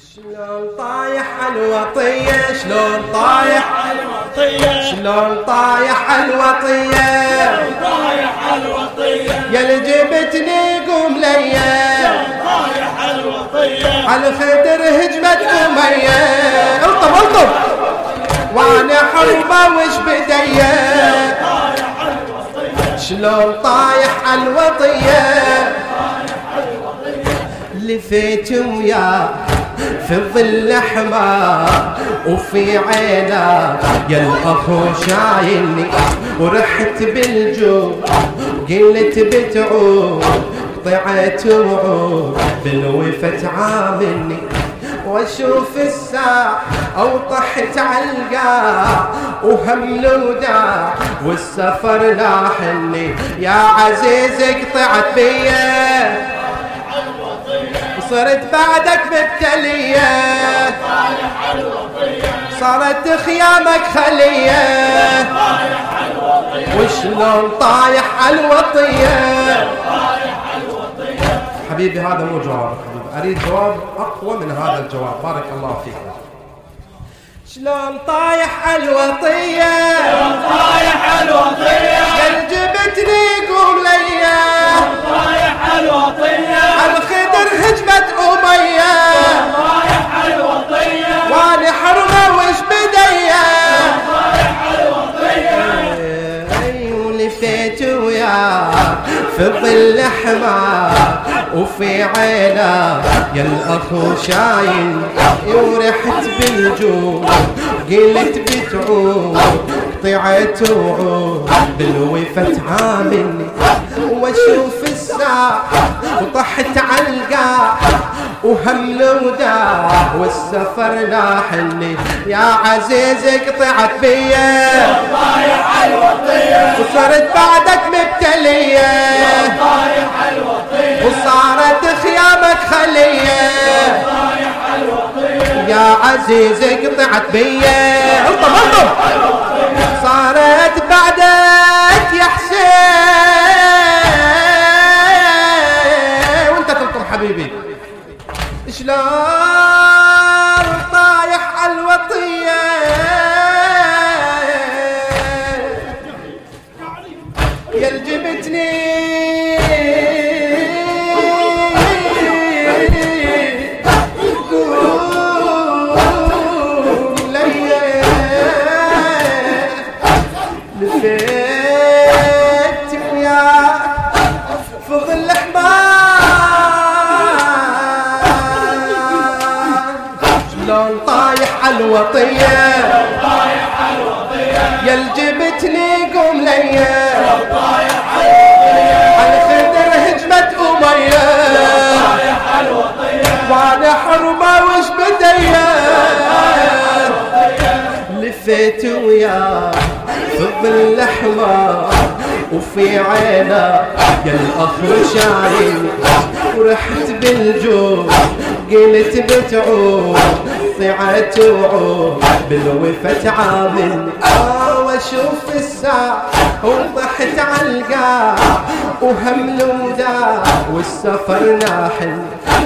شلون طايح الوطية؟ شلون طايح الوطية؟ شلون طايح الوطية؟ طايح الوطية؟ يا اللي جبتني قوم ليا. طايح الوطية؟ على الخدر هجمت أمية. الطب الطب وأنا حربة وش بدية. شلون طايح الوطية؟ لفيت وياه في الظل حمار وفي عينه يا الاخو شايلني ورحت بالجوع قلت بتعود طلعت وعود بالوفة عاملني وأشوف الساعة أو طحت علقاه وهم الوداع والسفر لاحني. يا عزيز قطعت بيه صرت بعدك مبتلية. صارت خيامك خلية. وشلون طايح الوطية. حبيبي هذا مو جواب. حبيبي أريد جواب أقوى من هذا الجواب. بارك الله فيك. شلون طايح الوطية. طايح الوطية. قل جبتني قوم ليا. طايح الوطية. الخدر هجمت أمية. الوطية حرمة اي ولفيت وياه في ظل حمار وفي عينه يا الأخو شايل ورحت بالجوع قلت بتعود قطعت وعود بالوفة عاملني واشوف الساعة وطحت على القاع وهم الوداع والسفر لاحني يا عزيز قطعت بيا طايح الوطية وصرت بعدك مبتلية طايح الوطية وصارت خيامك خلية. الوطية يا عزيز قطعت بيا صارت بعدك يا حسين. হাবিবি لفيت وياه الظل حمار وفي عينه يا الاخ شايل ورحت بالجوع قلت بتعود طلعت وعود بالوفة عامل آه وأشوف الساعة وضحت على القاع وهم الوداع والسفر ناحل.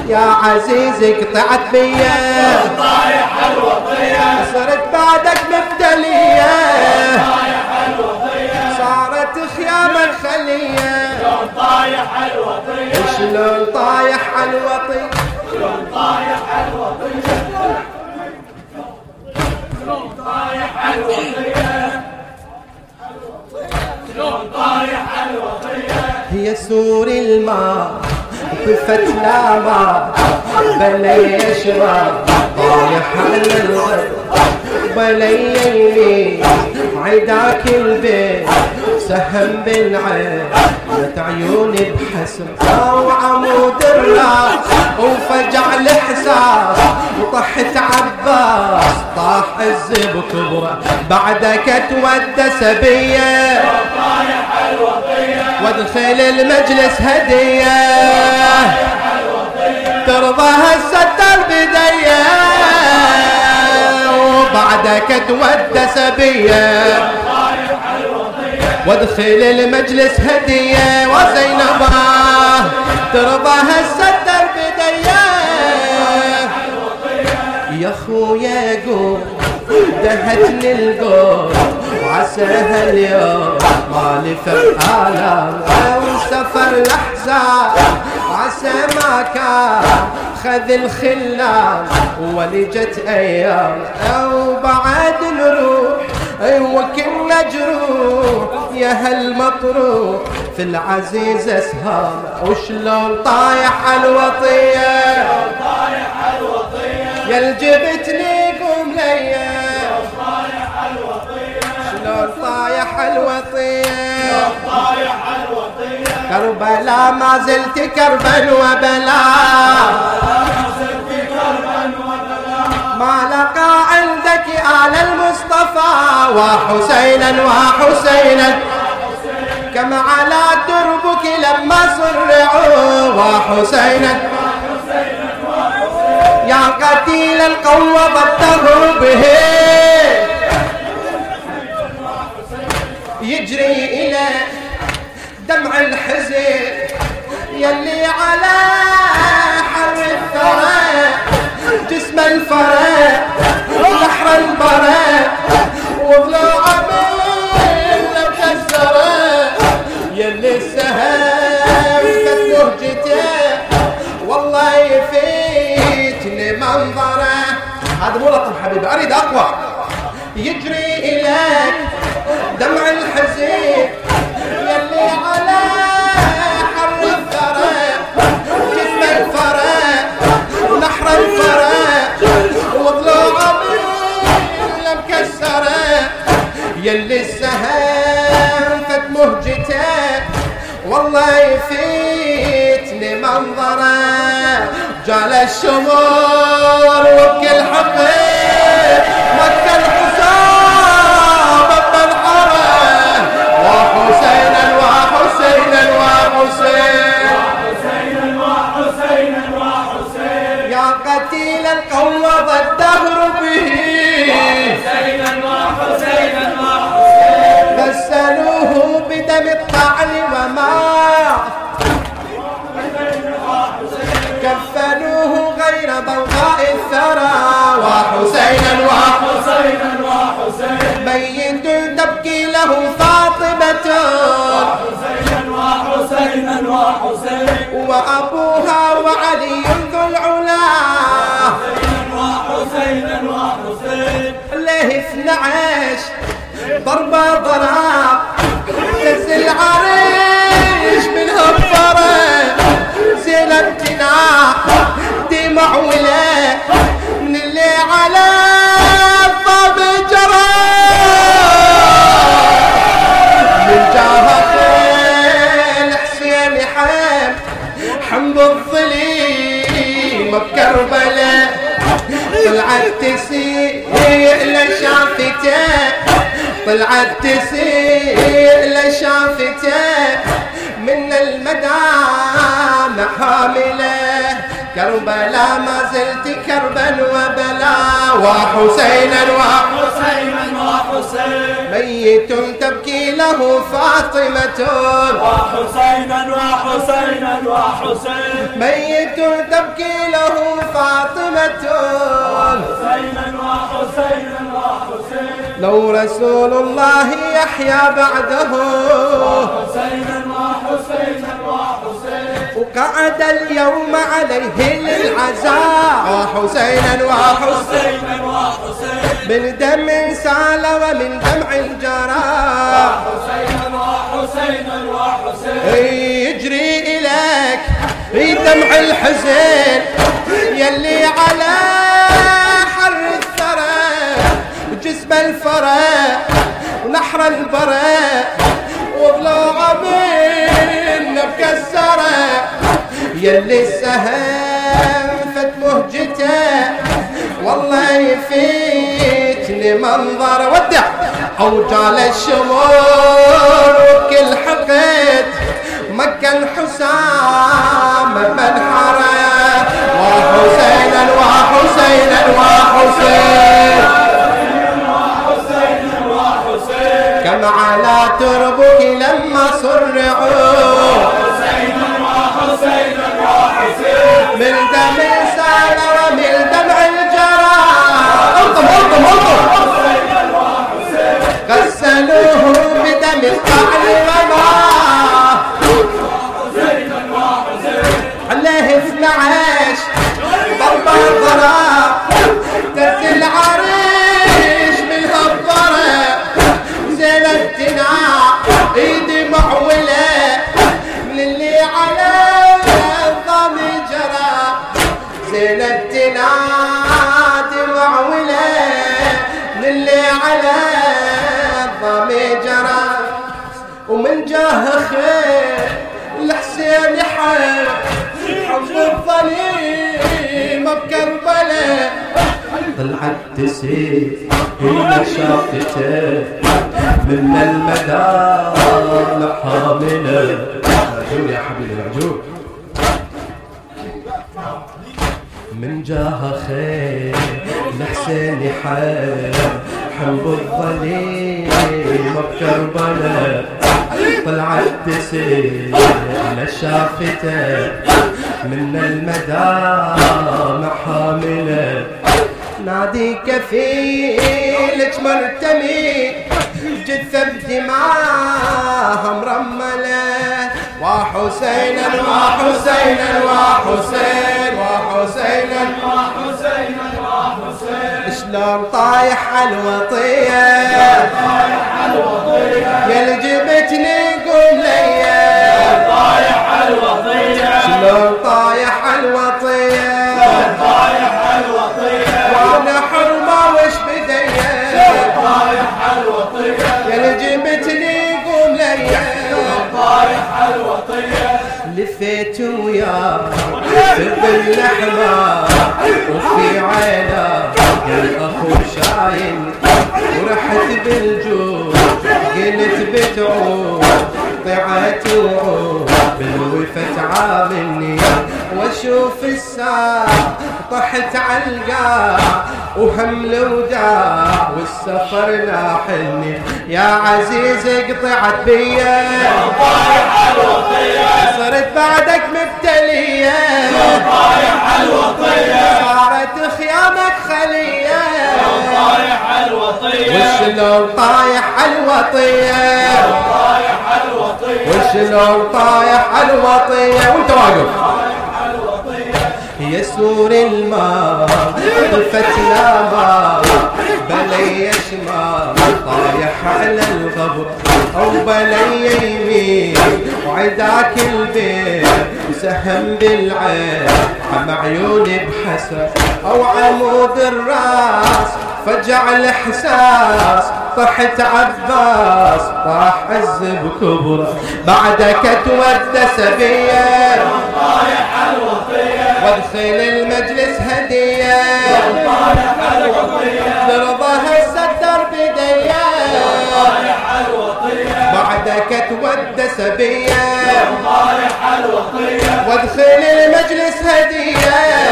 يا عزيز قطعت بيا. طايح الوطية صرت بعدك سور الماء لا ماء بلا يشرب طايح على الغد بلا يلي عداك البيت سهم بالعين عيوني أو عمود الراس وفجع الإحساس وطحت عباس طاح عز بكبره بعدك تودى سبية. وادخل المجلس هدية. ترضى هسه البدية وبعدك تودى سبية. وادخل المجلس هدية. وزينبه ترضى هسه البدية يا خويا قوم دهتني القوم. وعساها اليوم ما لفت آلام وسفر الأحزان عسى ما كان. خذ الخلام ولجت أيام. أو بعد نروح وكنا جروح يا هالمطروح في العزيز اسهام وشلون طايح الوطية؟ يا الجبتني كربلاء ما زلت كربا وبلاء ما لقى عندك آل المصطفى وحسينا وحسينا. كما على دربك لما صرعوا وحسينا. يا قتيل القوم ضده به. يجري إلى دمع الحزن يلي على حر الثرى. جسم الفرى بحر البرى. وضلوع من مكسرة يلي السهام كانت مهجته والله يفيتني منظره هذا مو لطم حبيبي أريد أقوى. يجري إليك دمع الحزين يلي على والله يفيتني منظرة. جال الشمور وكل حقيق مكة ضربة ضرب دز العريش من هالضرب زين امتناع دمع ولا من اللي على الضب جرى. من جاها خيل حسين حم حمد الظليم بكربلاء طلعت تسيء طلعت تسيء لشافتة من المدام حاملة. كربلاء ما زلت كربا وبلا وحسينا وحسين حسينا وحسين ميت تبكي له فاطمة. وحسينا وحسينا وحسين ميت تبكي له فاطمة. حسينا وحسينا وحسين لو رسول الله يحيا بعده. حسينا وحسينا وحسين وقعد اليوم عليه للعزاء. حسينا وحسين حسينا. وحسين من دم سال ومن دمع جرى. حسينا وحسينا وحسين يجري إليك في دمع الحزن يلي على حر الثرى وجسم الفرى ونحر البرى. يلي السهم فت مهجته. والله يفيتني منظر ودع. أوجال الشمور وكل حقد مكة الحسام منحرة وحسينا وحسينا وحسين حسينا وحسين كم على تربك لما صرعوا. من دم سال ومن دمع الجرى. الطم الطم الطم غسلوه بدم الطعن وما عليه اثنى عشر ضربة ضرب كسر العريش من هالضرب زينب تنام جاه خير الحسين حب حب الظليم بكربلاء طلعت تسير هي شافته من المدار حاملة. معجون يا حبيبي معجون من جاها خير الحسين حب حب الظليم بكربلاء طلعت تسير لشافته من المدامع حامله نادي كفيلك مرتمي جثة بدماها مرملة وحسينا وحسينا وحسين وحسينا وحسين شلون طايح على الوطية. يا اللي جبتني قوم ليا طايح الوطية شلون طايح على الوطية؟ طايح الوطية وأنا حرمة وش بديا طايح الوطية يا اللي جبتني قوم ليا طايح الوطية لفيت وياه في ظل حمار القاع وهم الوداع والسفر ناحلني يا عزيز قطعت بيا. طايح الوطية صرت بعدك مبتلية. طايح الوطية صارت خيامك خلية. طايح الوطية وشلون طايح الوطية. طايح الوطية وشلون طايح الوطية. وانت واقف يسور الماء طفتنا ما بلي شمال طايح على الغبر أو بلي يمين وعداك البيت سهم بالعين حم عيوني بحسن أو عمود الراس فجع الاحساس طحت عباس طاح عز بكبره بعدك تودس الوطية وادخل المجلس هدية. ترضى الستر الوطية بعدك تودس بيا وادخل المجلس هدية.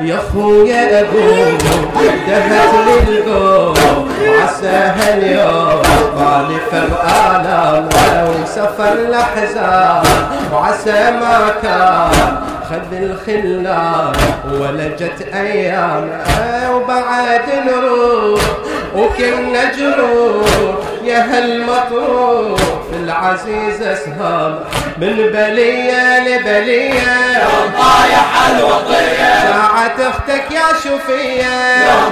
يا خويا ابوه دهت للقوم عساها اليوم. نفر آلام ولو سفر الأحزان وعسى ما كان. خذ الخلان ولجت أيام وبعد نروح وكنا جروح يا هالمطروح في العزيز اسهام من بلية لبلية. طايح الوطية. ساعة أختك يا شوفية.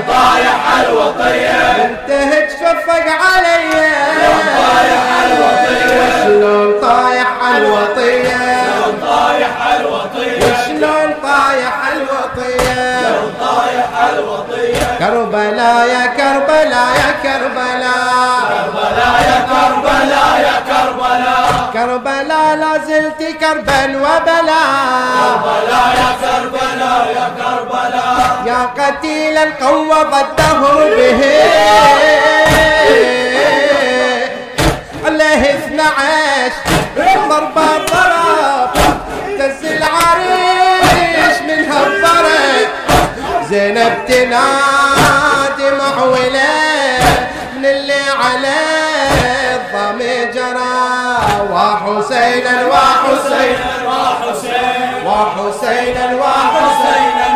طايح الوطية. انت تشفق علي. طايح الوطية. شلون طايح الوطية؟ طايح الوطية. شلون طايح الوطية؟ طايح الوطية. كربلاء يا كربلاء يا كربلاء. كربلاء يا كربلاء يا كربلاء. كربلاء لا زلت كربا وبلاء كربلاء يا كربلاء يا كربلاء. يا قتيلا قوض الدهر به. عليه اثنى عشر ضربة ضرب دز العريش من هالضرب زينب تنادي وحسينا وحسين وحسين وحسينا وحسين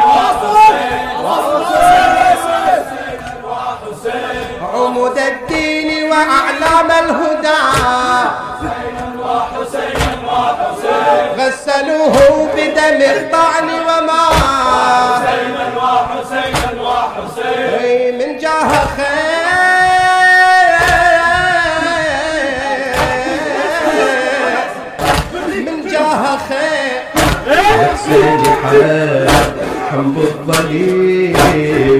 عمود الدين وأعلام الهدى. غسلوه بدم الطعن وما. أي من جاه خير حب الظليم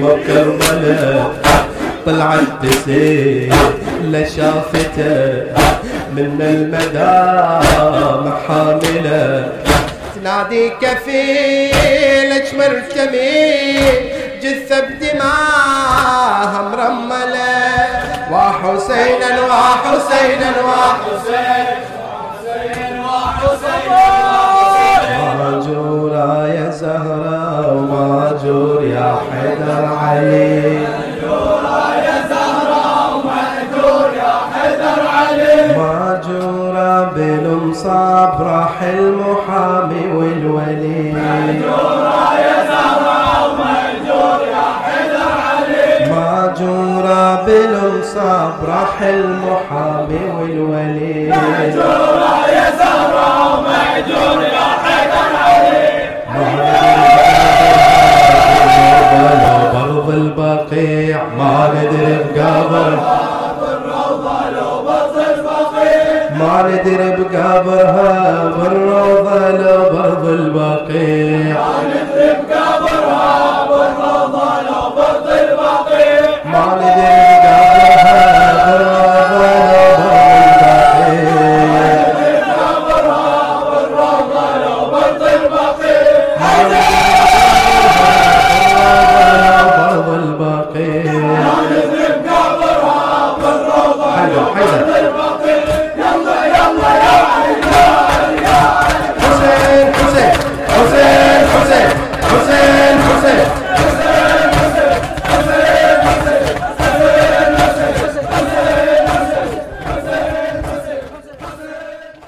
وكربلاء طلعت تسير لشافته من المدى محامله تنادي كفيلك مرتمي جثة بدماها مرملة وحسينا وحسينا. وحسين ماجورة يا زهرة وماجور يا حيدر علي. ماجورة بالمصاب راح المحامي والولي. ماجورة بالمصاب راح المحامي والولي. لو برض البقيع ما ندري بقبر. ما ندري بقبرها بالروضة لو برض البقيع.